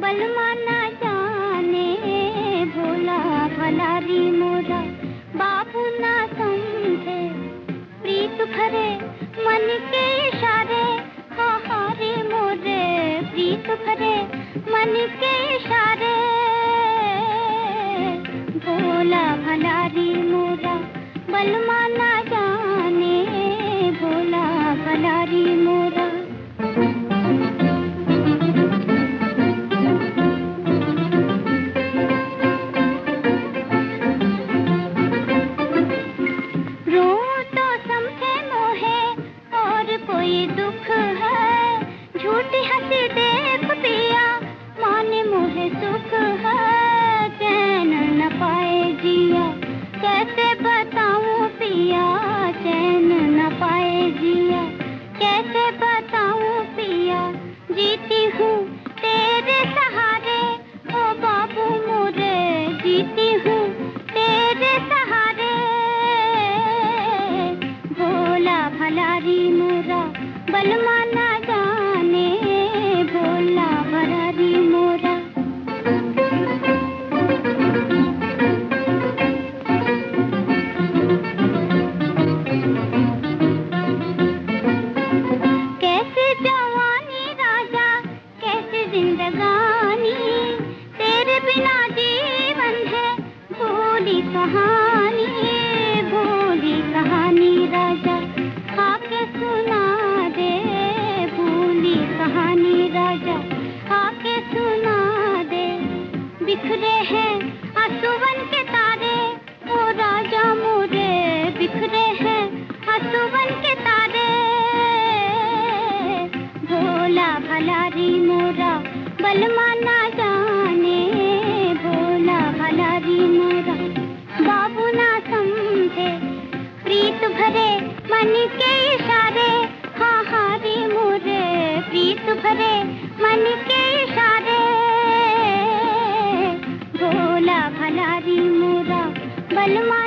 बलमा ना जाने, भोला भला री मोरा बाबू ना समझे, प्रीत भरे मन के इशारे। हारे मोरे, प्रीत भरे मन के इशारे। भोला भला री मोरा बलमा पिया चैन न पाए जिया। कैसे बताऊँ पिया, जीती हूँ तेरे सहारे। ओ बाबू मोरे, जीती हूँ तेरे सहारे। भोला भलारी मोरा बलमा कहानी भोली कहानी राजा, आके सुना दे भोली कहानी राजा, आके सुना दे। बिखरे हैं आंसुवन के तारे ओ राजा मोरे। बिखरे हैं आंसुवन के तारे, भोला भला री मोरा बलमा भरे मन के इशारे। हाँ हाँ रे मोरे, प्रीत भरे मन के इशारे। भोला भला री मोरा, बलमा